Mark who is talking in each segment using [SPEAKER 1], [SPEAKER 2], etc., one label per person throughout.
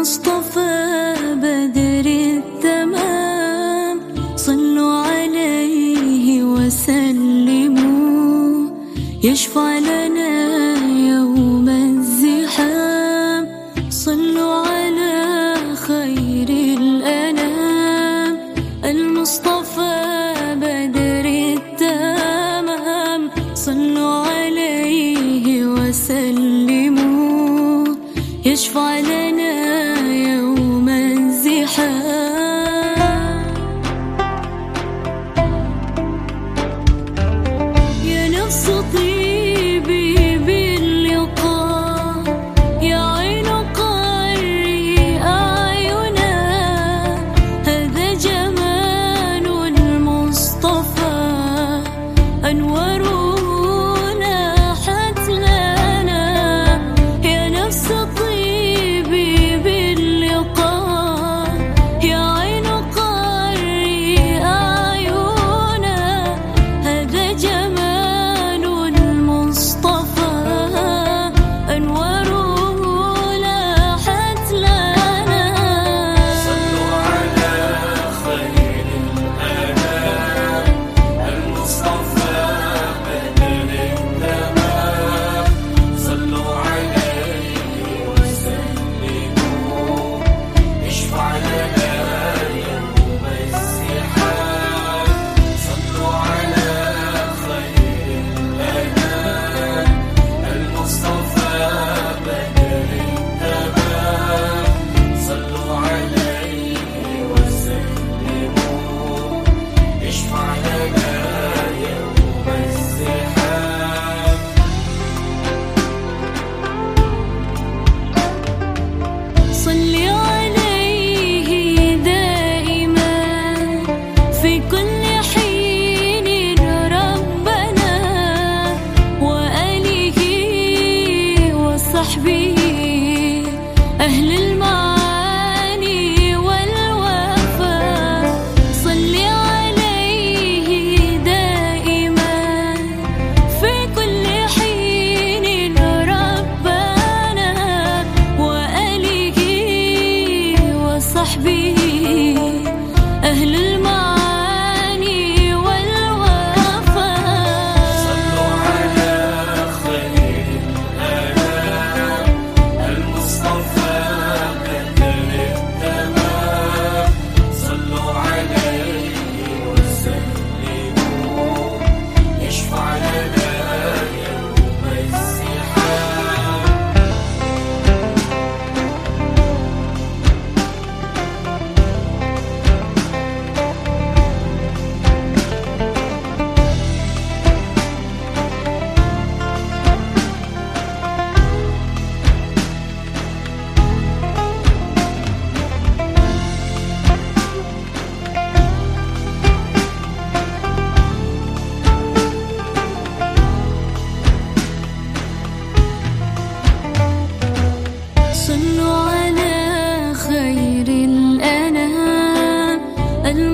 [SPEAKER 1] المصطفى بدر التمام. صلوا عليه وسلموا. يشفع لنا يوم الزحام. صلوا على خير الأنام. المصطفى بدر التمام. صلوا عليه وسلموا. يشفع لنا الزحام يا نفس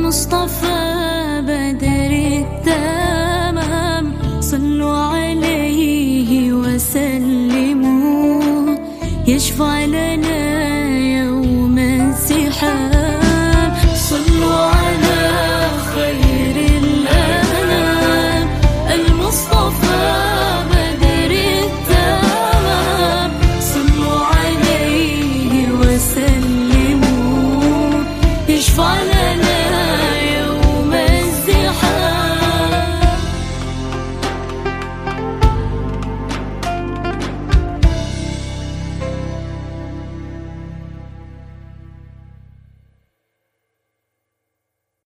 [SPEAKER 1] nos tão